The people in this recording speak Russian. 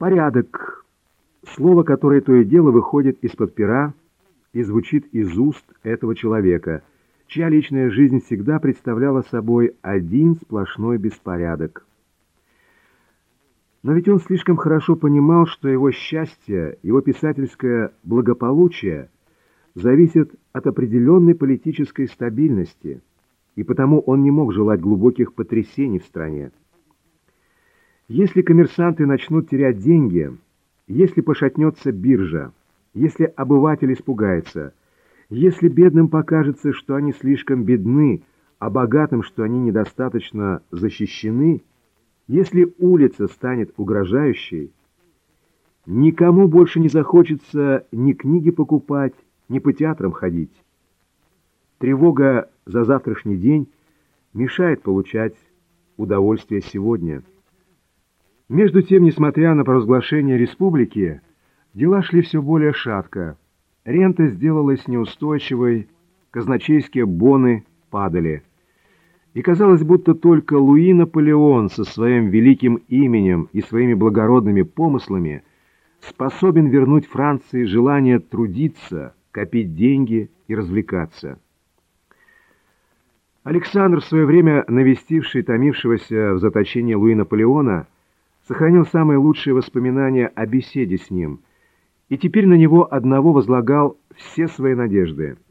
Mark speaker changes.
Speaker 1: Порядок. Слово, которое то и дело выходит из-под пера и звучит из уст этого человека, чья личная жизнь всегда представляла собой один сплошной беспорядок. Но ведь он слишком хорошо понимал, что его счастье, его писательское благополучие зависит от определенной политической стабильности, и потому он не мог желать глубоких потрясений в стране. Если коммерсанты начнут терять деньги, если пошатнется биржа, если обыватель испугается, если бедным покажется, что они слишком бедны, а богатым, что они недостаточно защищены, если улица станет угрожающей, никому больше не захочется ни книги покупать, ни по театрам ходить. Тревога за завтрашний день мешает получать удовольствие сегодня. Между тем, несмотря на провозглашение республики, дела шли все более шатко. Рента сделалась неустойчивой, казначейские боны падали. И казалось, будто только Луи Наполеон со своим великим именем и своими благородными помыслами способен вернуть Франции желание трудиться, копить деньги и развлекаться. Александр, в свое время навестивший томившегося в заточении Луи Наполеона, сохранил самые лучшие воспоминания о беседе с ним, и теперь на него одного возлагал все свои надежды –